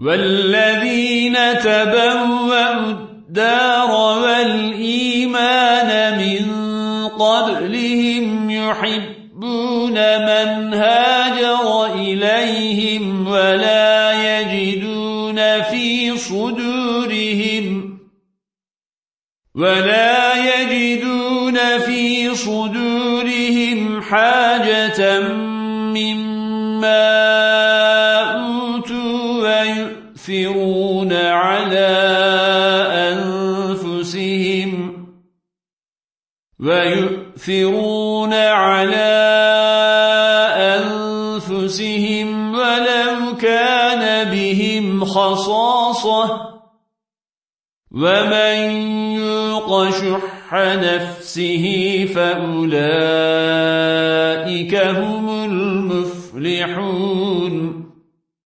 والذين تبوأوا الدار والإيمان من قبلهم يحبون من هاجر إليهم ولا يجدون في صدورهم ولا يجدون في صدورهم حاجة مما ويؤثرون على أنفسهم ويؤثرون على أنفسهم ولو كان بهم خصاصة ومن يوق شح نفسه فأولئك هم المفلحون